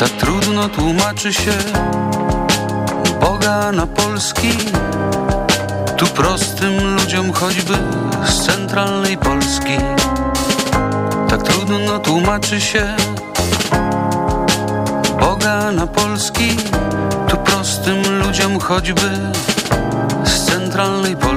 Tak trudno tłumaczy się Boga na polski. Tu prostym ludziom choćby z centralnej Polski. Tak trudno tłumaczy się Boga na Polski. Tu prostym ludziom choćby z centralnej Polski.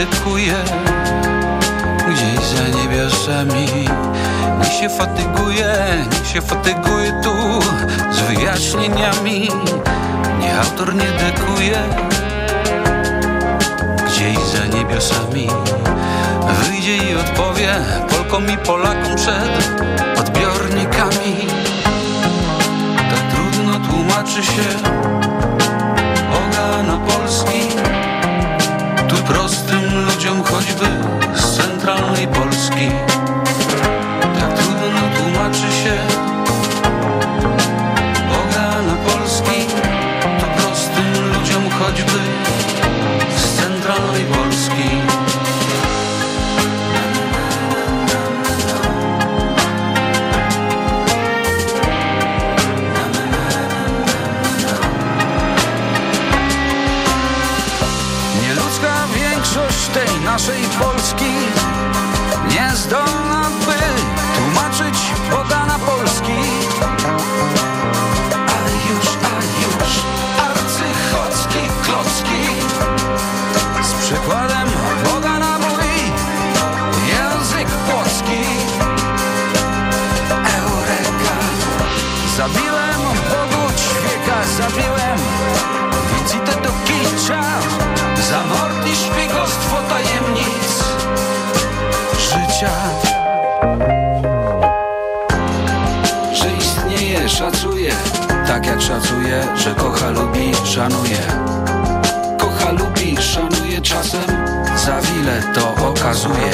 dykuje Gdzieś za niebiosami Niech się fatyguje, niech się fatyguje tu Z wyjaśnieniami. Niech autor nie dekuje. Gdzieś za niebiosami Wyjdzie i odpowie Polkom i Polakom przed odbiornikami. Tak trudno tłumaczy się. Oga na polski. Prostym ludziom choćby z centralnej Polski. Tak trudno tłumaczy się Polski życia Że istnieje, szacuje. Tak jak szacuje, że kocha, lubi, szanuje. Kocha, lubi, szanuje czasem. Za wiele to okazuje.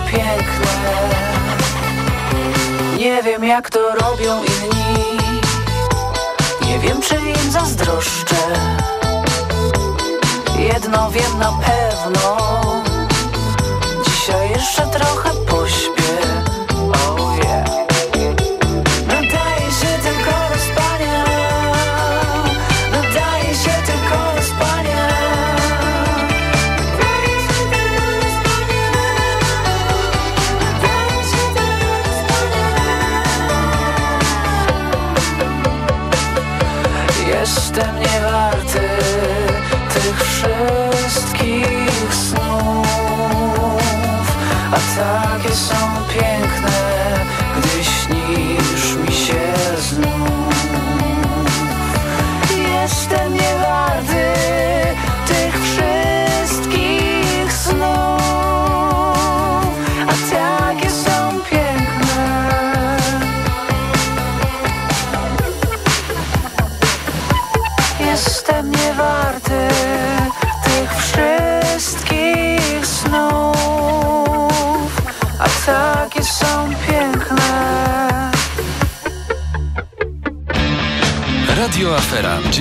piękne. Nie wiem jak to robią inni. Nie wiem czy im zazdroszczę. Jedno wiem na pewno. Dzisiaj jeszcze trochę pośpię.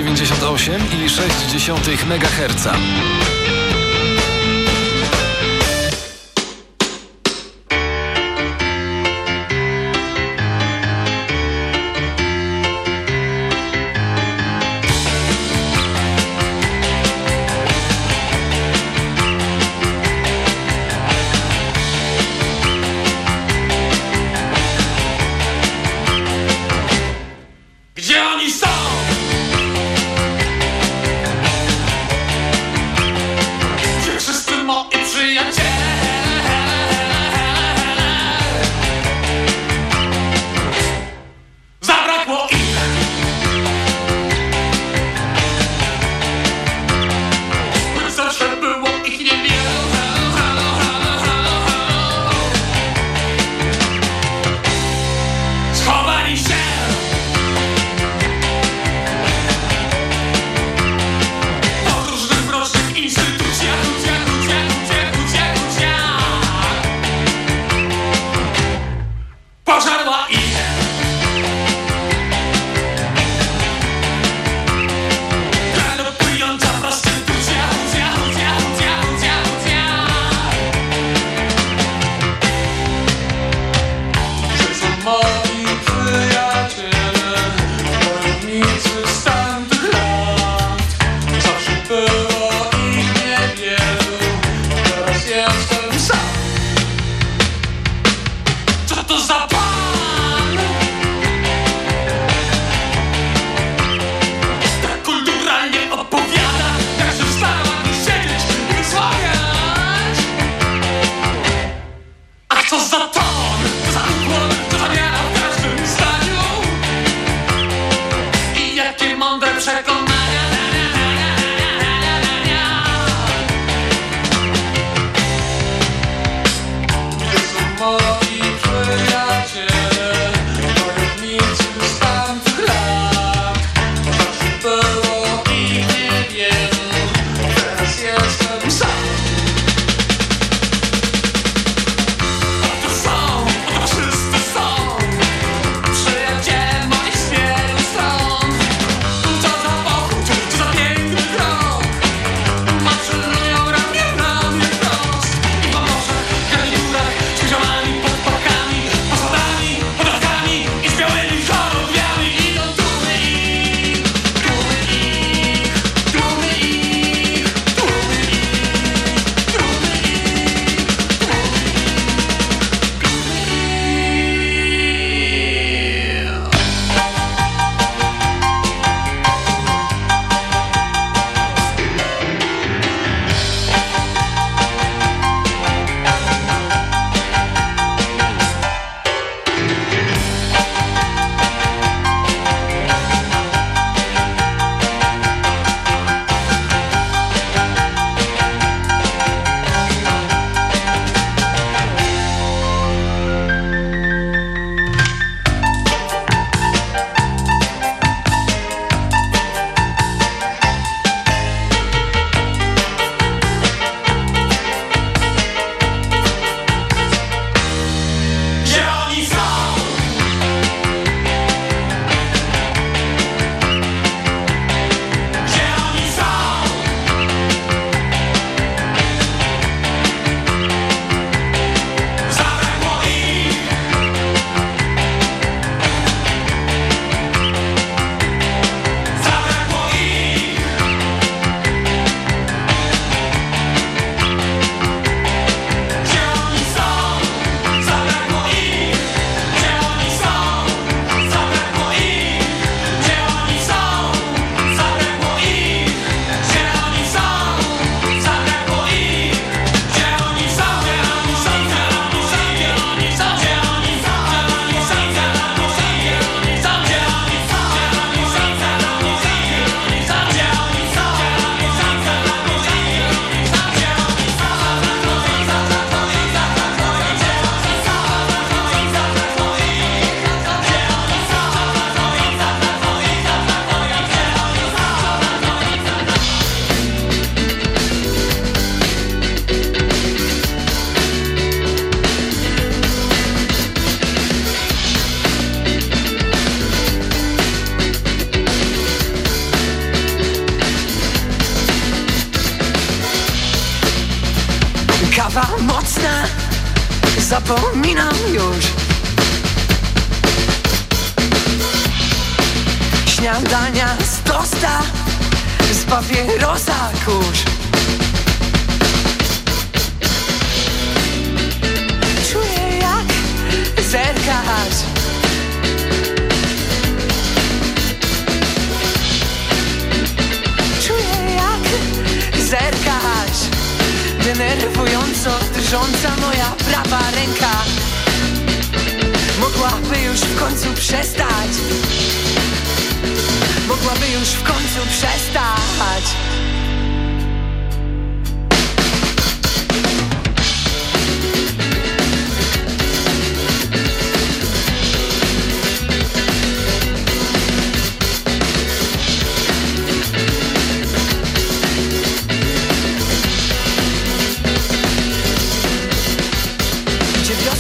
98,6 MHz.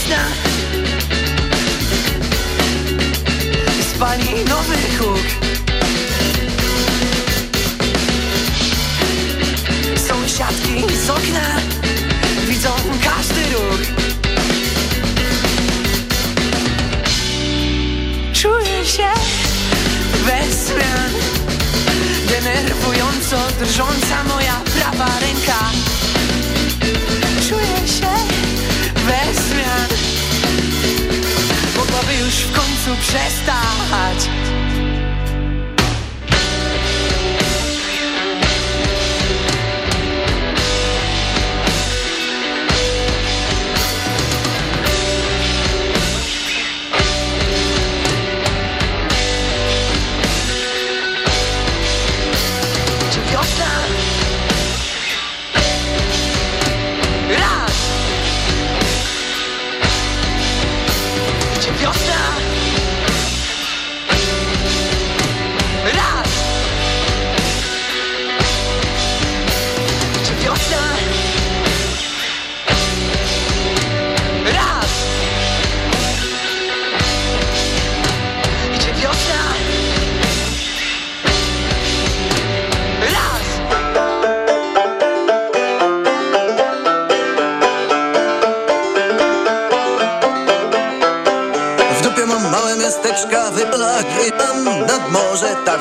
Gdzie wiosna Spali nowy huk Sąsiadki z okna Widzą każdy ruch. Czuję się bez zmian Denerwująco drżąca moja prawa ręka przestać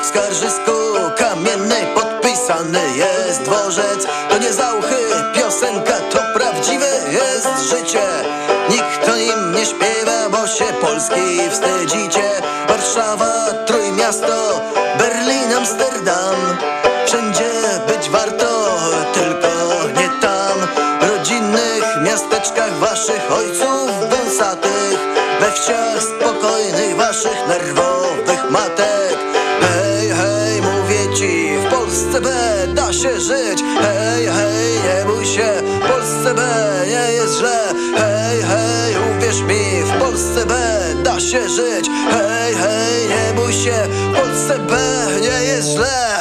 skarżysku kamiennej podpisany jest dworzec. To nie zauchy, piosenka, to prawdziwe jest życie. Nikt o nim nie śpiewa, bo się Polski wstydzicie. Warszawa, Trójmiasto, Berlin, Amsterdam. Wszędzie być warto, tylko nie tam. Rodzinnych miasteczkach waszych ojców wąsatych We wsiach żyć. Hej, hej, nie bój się, Polsce B nie jest źle. Hej, hej, uwierz mi, w Polsce B da się żyć. Hej, hej, nie bój się, w Polsce B nie jest źle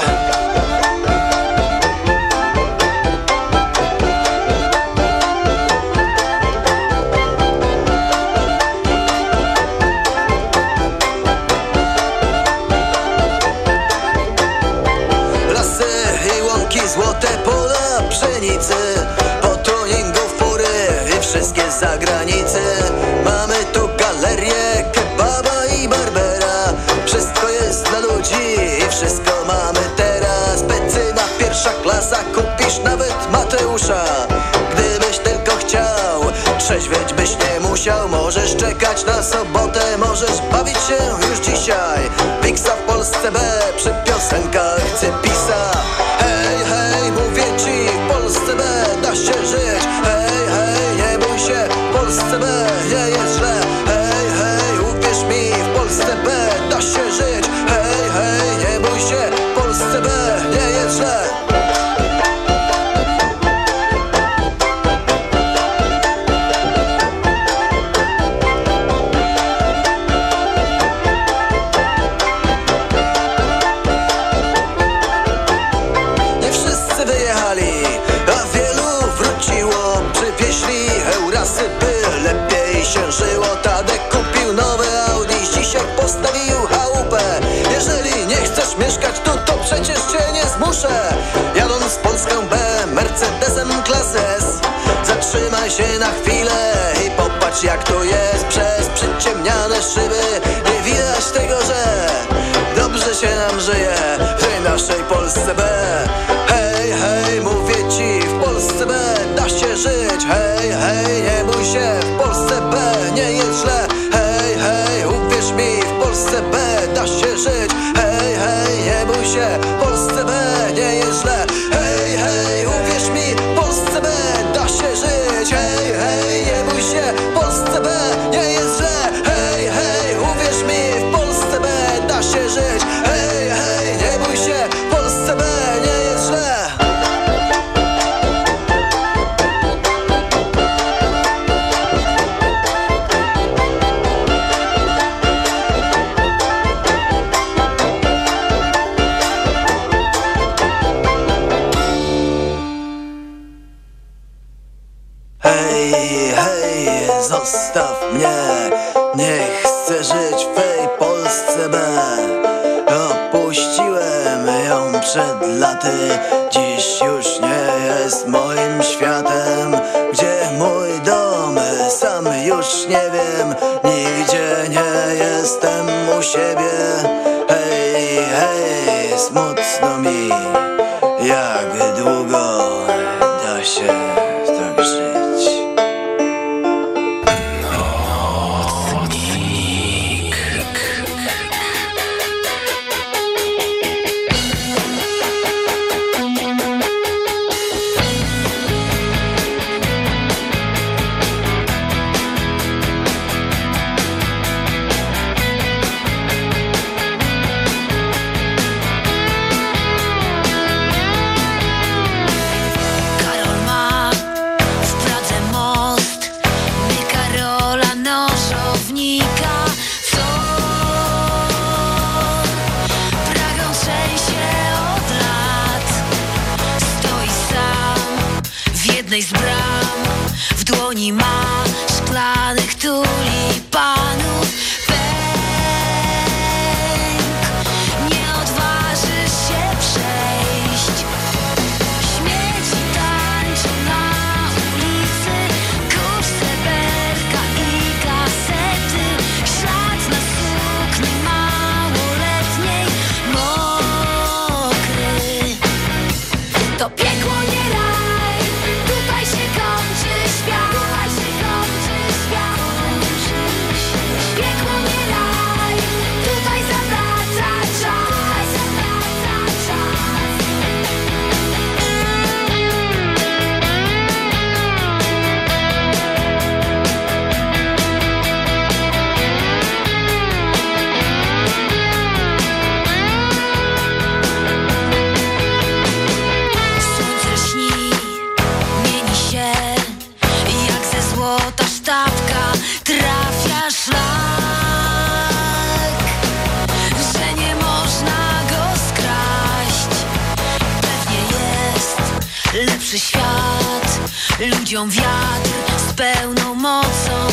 musiał Możesz czekać na sobotę, możesz bawić się już dzisiaj. Wiksa w Polsce B przy piosenkach Cypisa. Hej, się żyło Tadek kupił nowe Audi dzisiaj postawił chałupę. Jeżeli nie chcesz mieszkać tu To przecież cię nie zmuszę. Jadąc Polską B Mercedesem klasy S. Zatrzymaj się na chwilę I popatrz jak tu jest Przez przyciemniane szyby. Nie widać tego, że Dobrze się nam żyje W tej naszej Polsce B. Hej, hej, mówię ci W Polsce B da się żyć. Hej, hej, nie bój się w Polsce nie jest źle Hej, hej, uwierz mi, w Polsce B da się żyć. Hej, hej, nie bój się,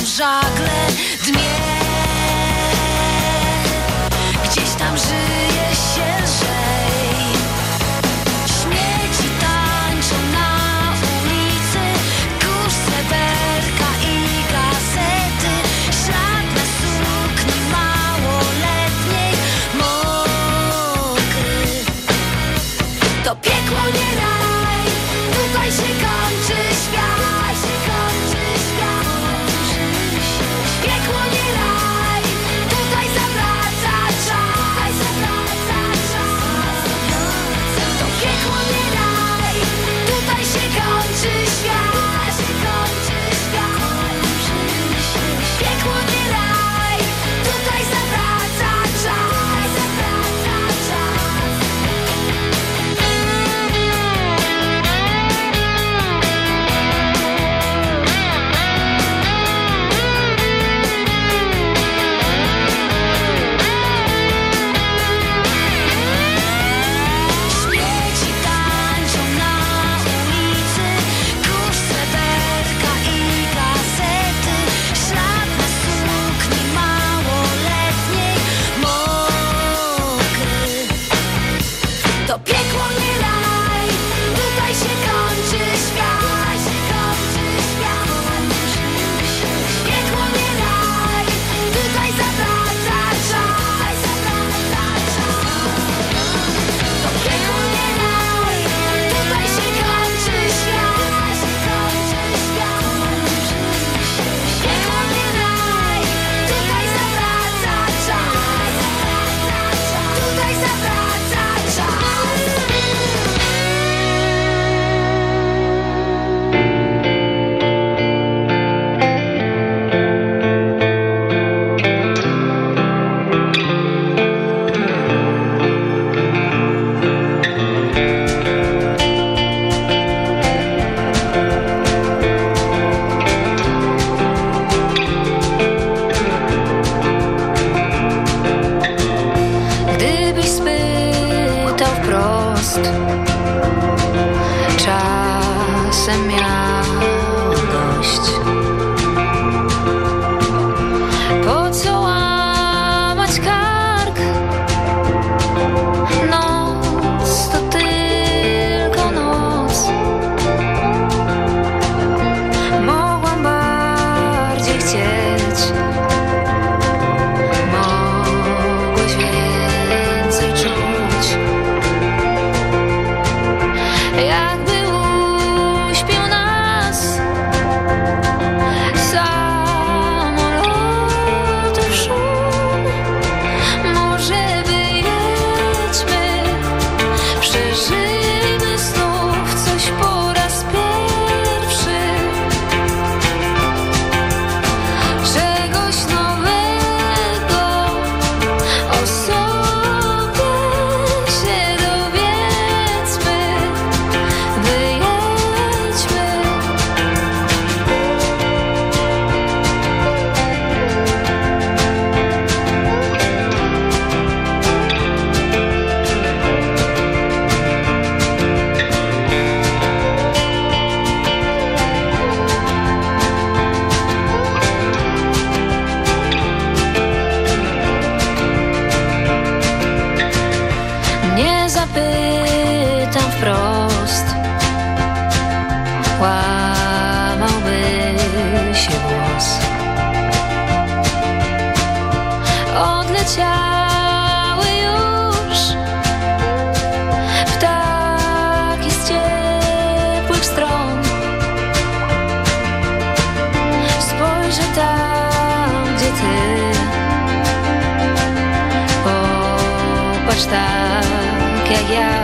tam żagle dmie Gdzieś tam żyje Popatrz tak jak ja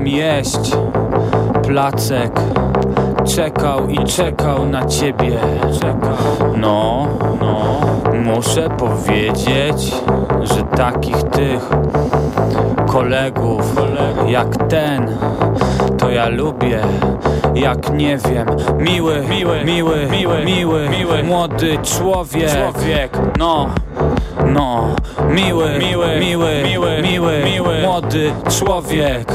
Dałam jeść. Placek Czekał i czekał na ciebie. No, no. Muszę powiedzieć Że takich tych Kolegów Jak ten To ja lubię jak nie wiem. Miły, miły, miły, miły, miły, miły młody człowiek, człowiek. No no, miły, miły, miły, miły, miły młody człowiek.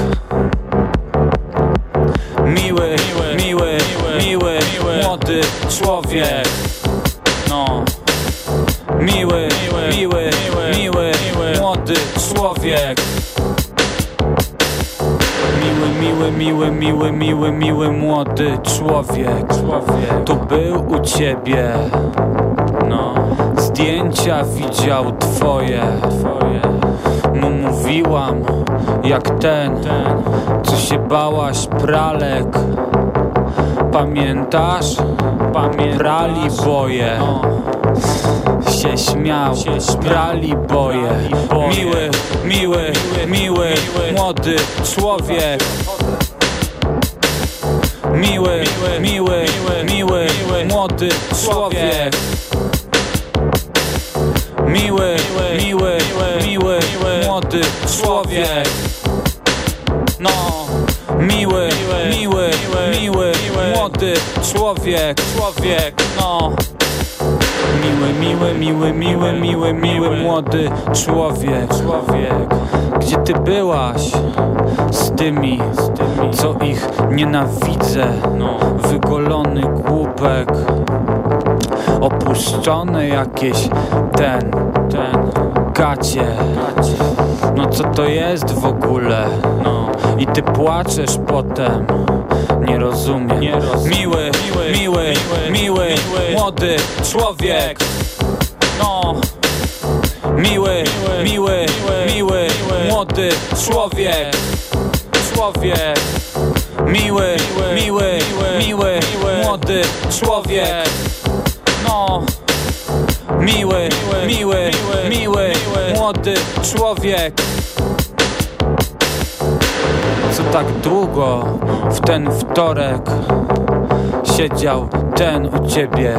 Człowiek. No, miły, miły, miły, młody człowiek. Miły, miły, miły, miły, miły, miły młody człowiek. Tu był u ciebie. No zdjęcia widział twoje Mu mówiłam jak ten Co się bałaś pralek Pamiętasz? Prali boje. Się śmiał, prali boje. Miły, miły, miły, młody człowiek. Miły, miły, miły, młody człowiek. Miły, miły, miły, młody człowiek. No Miły, miły, miły, młody człowiek, człowiek, no. Miły, miły, miły, miły, miły, miły, młody człowiek, człowiek. Gdzie ty byłaś z tymi, co ich nienawidzę? No. Wygolony głupek Opuszczone jakieś ten, ten. gacie. No co to jest w ogóle? No i ty płaczesz potem. Nie rozumiem, Nie. Miły, miły, miły, miły, młody człowiek. No. Miły, miły, miły, młody człowiek. Człowiek. Miły, miły, miły, młody człowiek. No. Miły, miły, miły, młody człowiek Co tak długo w ten wtorek Siedział ten u ciebie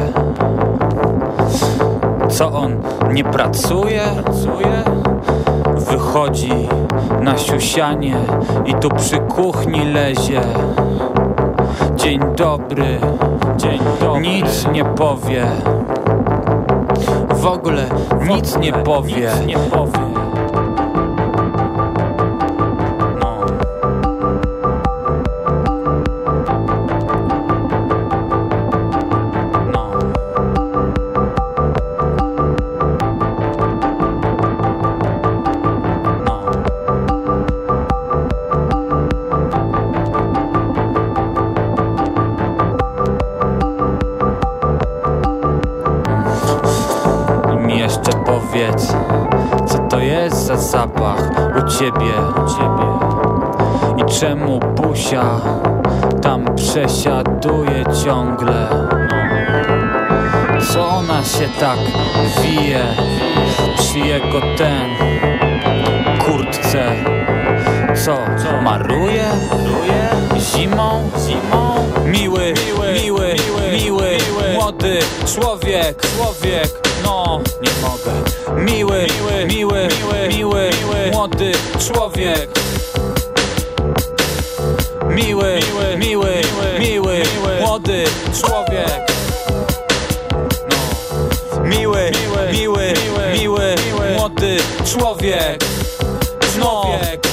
Co on nie pracuje? Wychodzi na siusianie i tu przy kuchni lezie Dzień dobry, dzień dobry. Nic nie powie. W ogóle nic nie powie. Nic nie powie. Ciebie, ciebie I czemu busia tam przesiaduje ciągle no. Co ona się tak wije przy jego ten kurtce Co, maruje? Zimą? Zimą? Miły, miły, miły, młody człowiek, człowiek No, nie mogę Miły, miły, miły, miły, młody człowiek. Miły, miły, miły, miły, młody człowiek. No. Miły, miły, miły, miły, młody człowiek. Człowiek.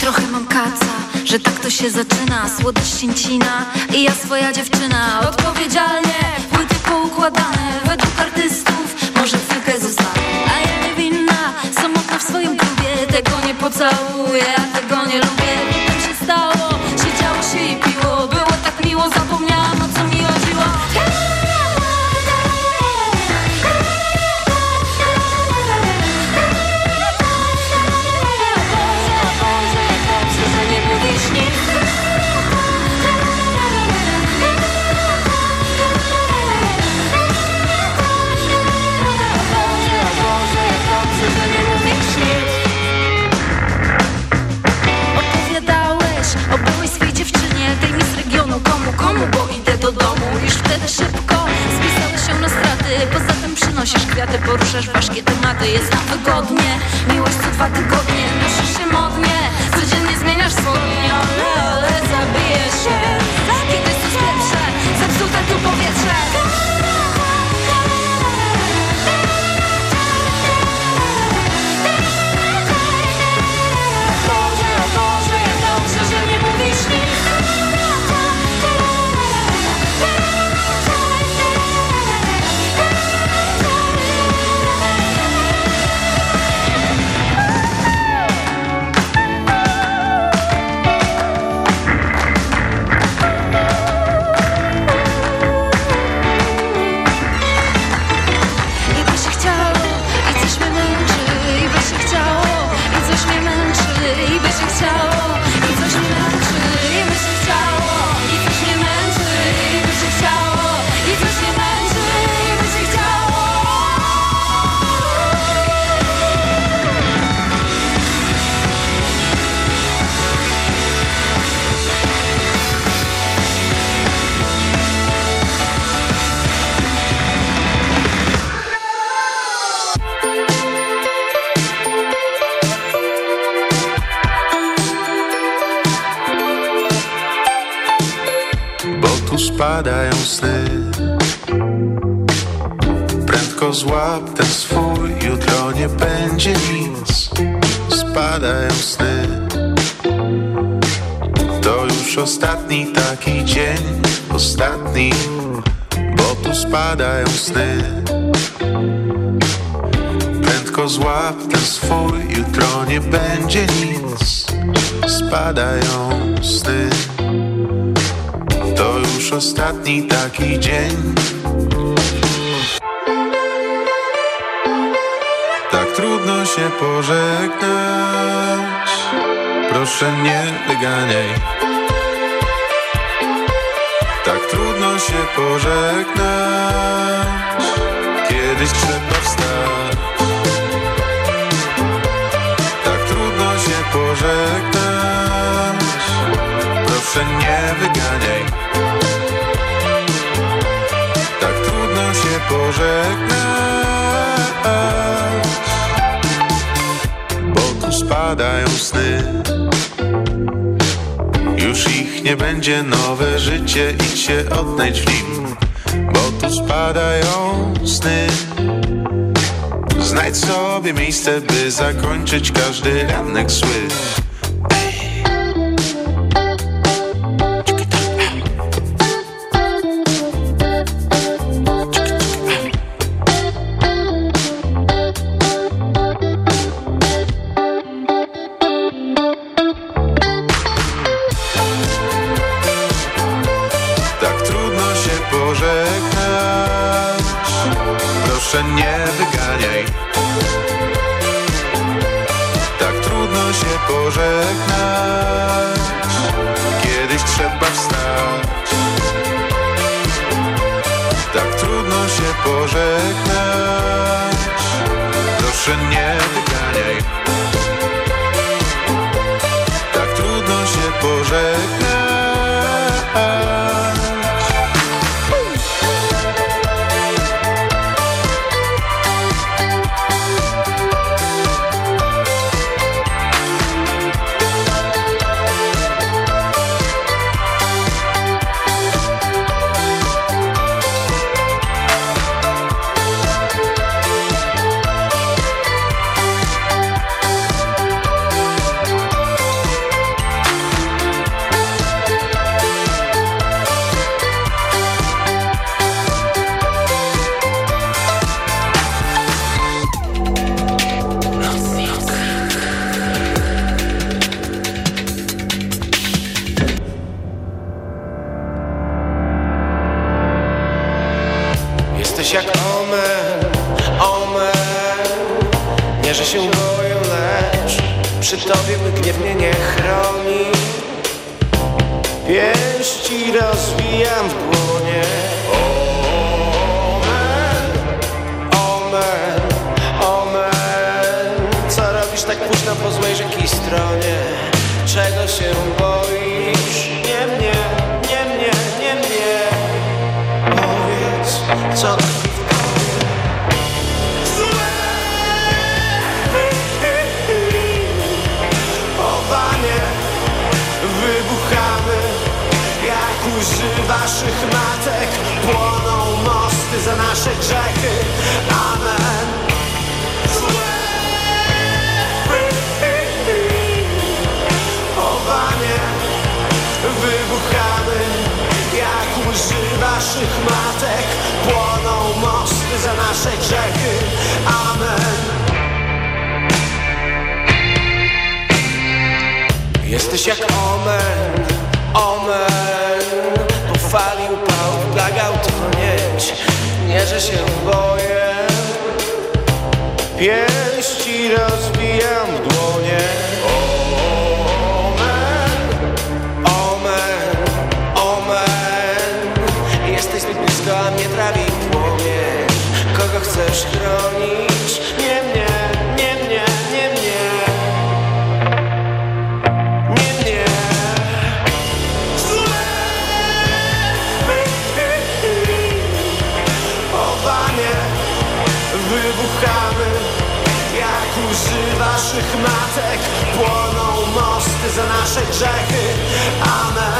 Trochę mam kaca, że tak to się zaczyna. Słodycz cięcina i ja swoja dziewczyna. Odpowiedzialnie, poukładane Według artystów, może chwilkę zostanę A ja niewinna, samotna w swoim klubie Tego nie pocałuję, a tego nie lubię kwiaty, poruszasz ważkie tematy Jest nam wygodnie, miłość co dwa tygodnie się modnie, tu spadają sny. Prędko złap ten swój, jutro nie będzie nic. Spadają sny. To już ostatni taki dzień, ostatni, bo tu spadają sny. Prędko złap ten swój, jutro nie będzie nic. Spadają sny. To już ostatni taki dzień. Tak trudno się pożegnać. Proszę nie wyganiaj. Tak trudno się pożegnać. Kiedyś trzeba wstać. Tak trudno się pożegnać. Proszę nie wyganiaj. Tak trudno się pożegnać. Bo tu spadają sny. Już ich nie będzie nowe życie, idź się odnajdź w nim. Bo tu spadają sny. Znajdź sobie miejsce, by zakończyć każdy ranek zły. Proszę nie wyganiaj. Tak trudno się pożegnać. łzy waszych matek Płoną mosty za nasze grzechy. Amen. Jesteś jak omen, omen. Po fali upału plagał tonieć Nie, że się boję. Pięści rozbijam w dłonie. piasek Płoną mosty za nasze grzechy. Amen.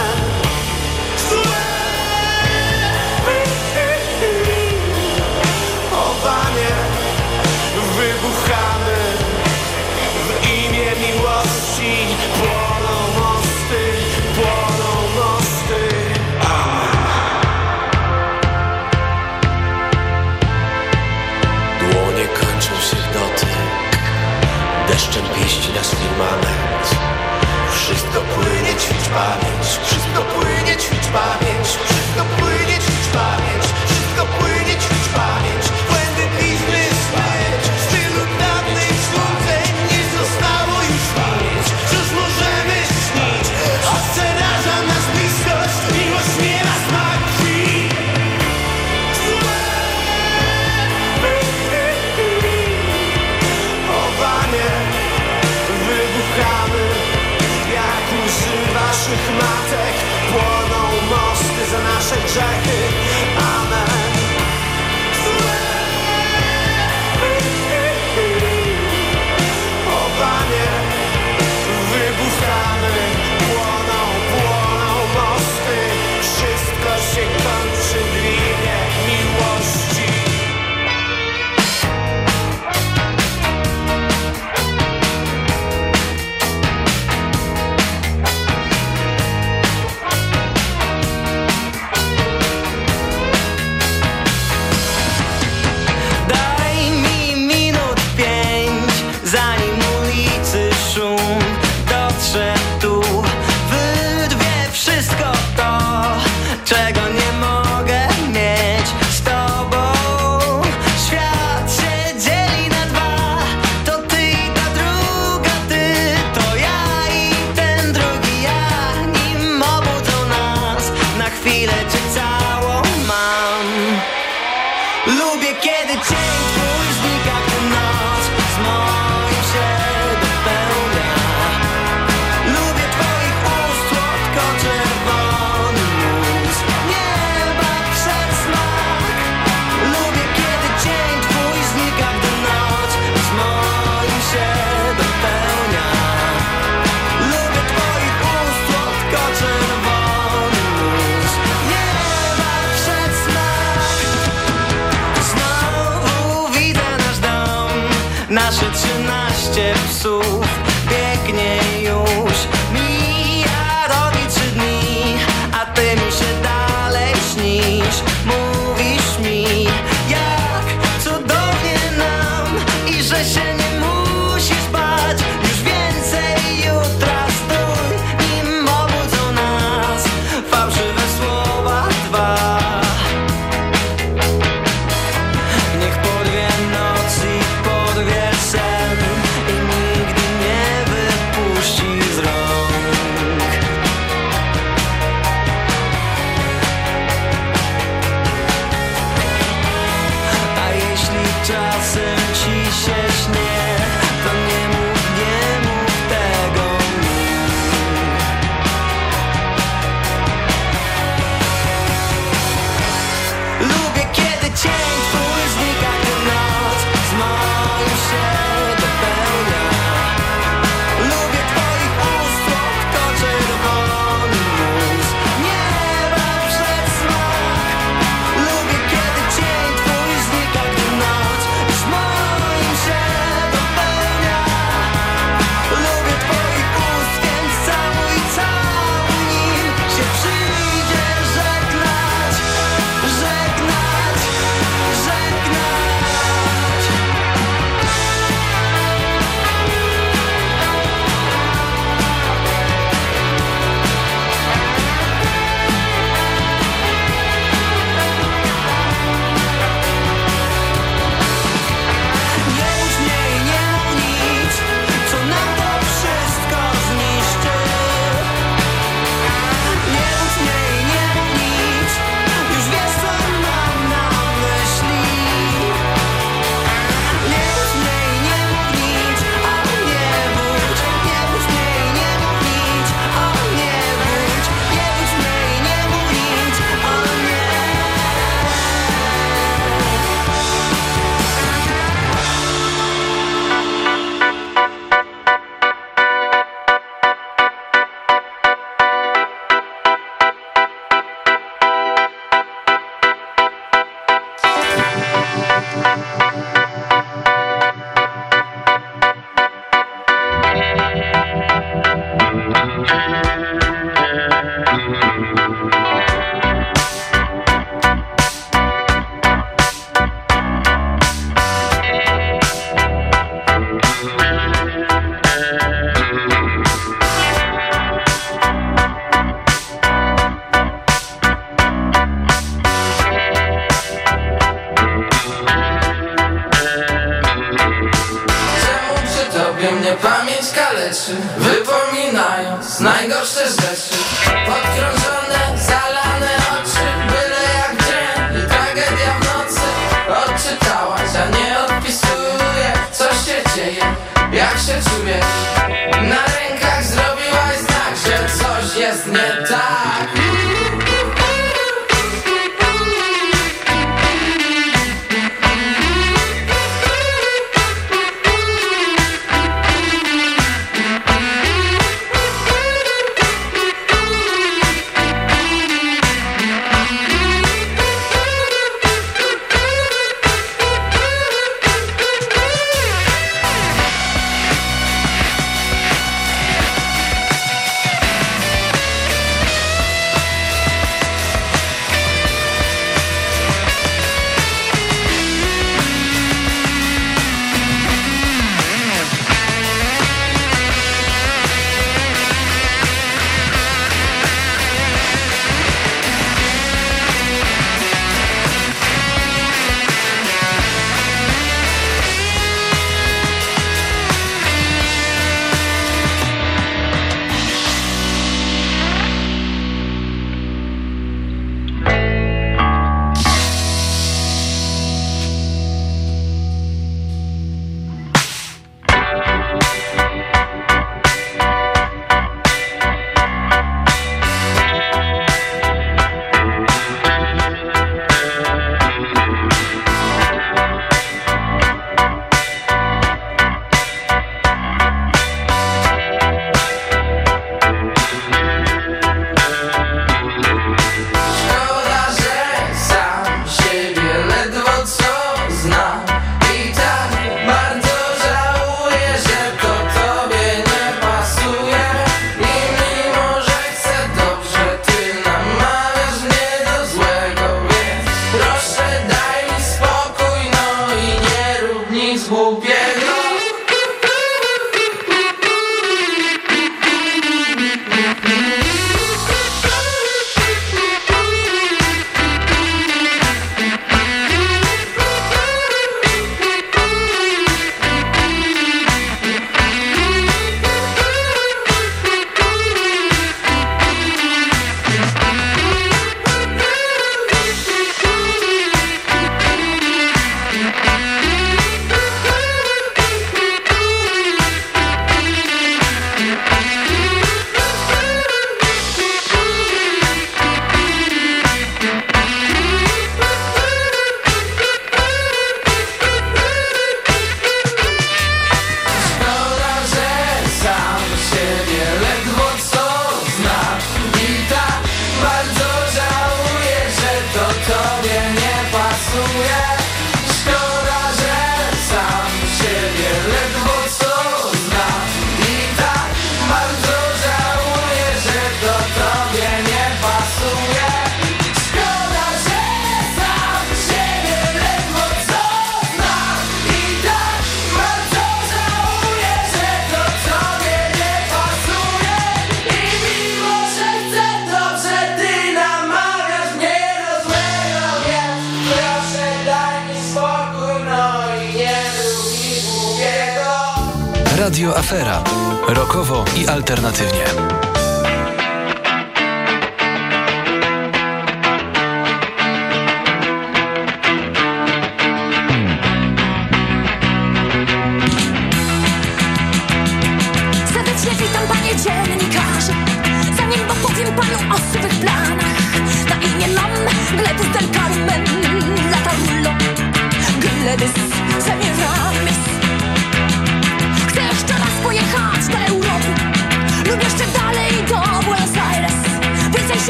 firmament Wszystko płynie, ćwicz pamięć. Wszystko płynie, ćwicz pamięć. Wszystko płynie, ćwicz pamięć. Wszystko płynie, ćwicz pamięć.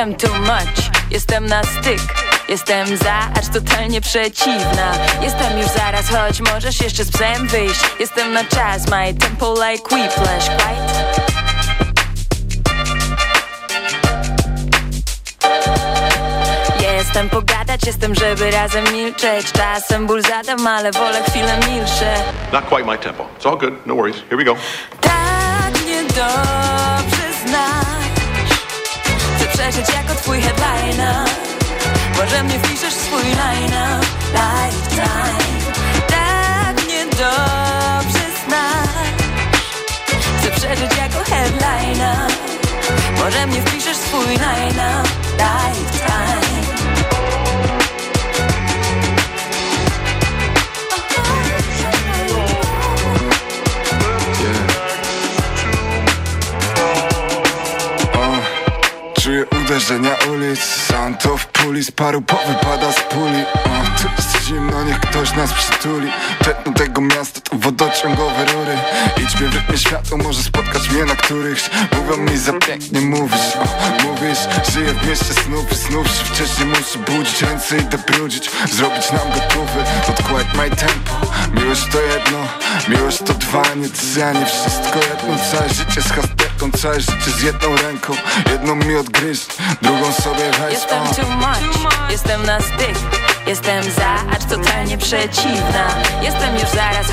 Jestem too much, jestem na styk Jestem za, acz totalnie przeciwna Jestem już zaraz, choć możesz jeszcze z psem wyjść Jestem na czas, my tempo like whiplash, quite Jestem pogadać, jestem, żeby razem milczeć Czasem ból zadam, ale wolę chwilę milczę Not quite my tempo. It's all good. No worries. Here we go. Tak Przeżyć jako twój headliner. Może mnie wpiszesz swój line Lifetime Tak niedobrze znasz. Chcę przeżyć jako headliner. Może mnie wpiszesz swój line Lifetime Czuję uderzenia ulic. Sam to w puli z paru powypada z puli. O, Tu jest zimno, niech ktoś nas przytuli. Tętno tego miasta to wodociągowe rury. Idźmy w rytmie światło, może spotkać mnie na którychś. Mówią mi za pięknie mówisz o, Mówisz, żyję w mieście snów i snów się Wcześniej muszę budzić. Ręce i dobrudzić Zrobić nam gotowy, odkładź my tempo Miłość to jedno, miłość to dwa Nie trzy, nie wszystko jedno Całe życie z hastetą, całe życie z jedną ręką. Jedną mi odgryźć, drugą sobie weź Jestem too much, jestem na styk. Jestem za, acz totalnie przeciwna. Jestem już zaraz,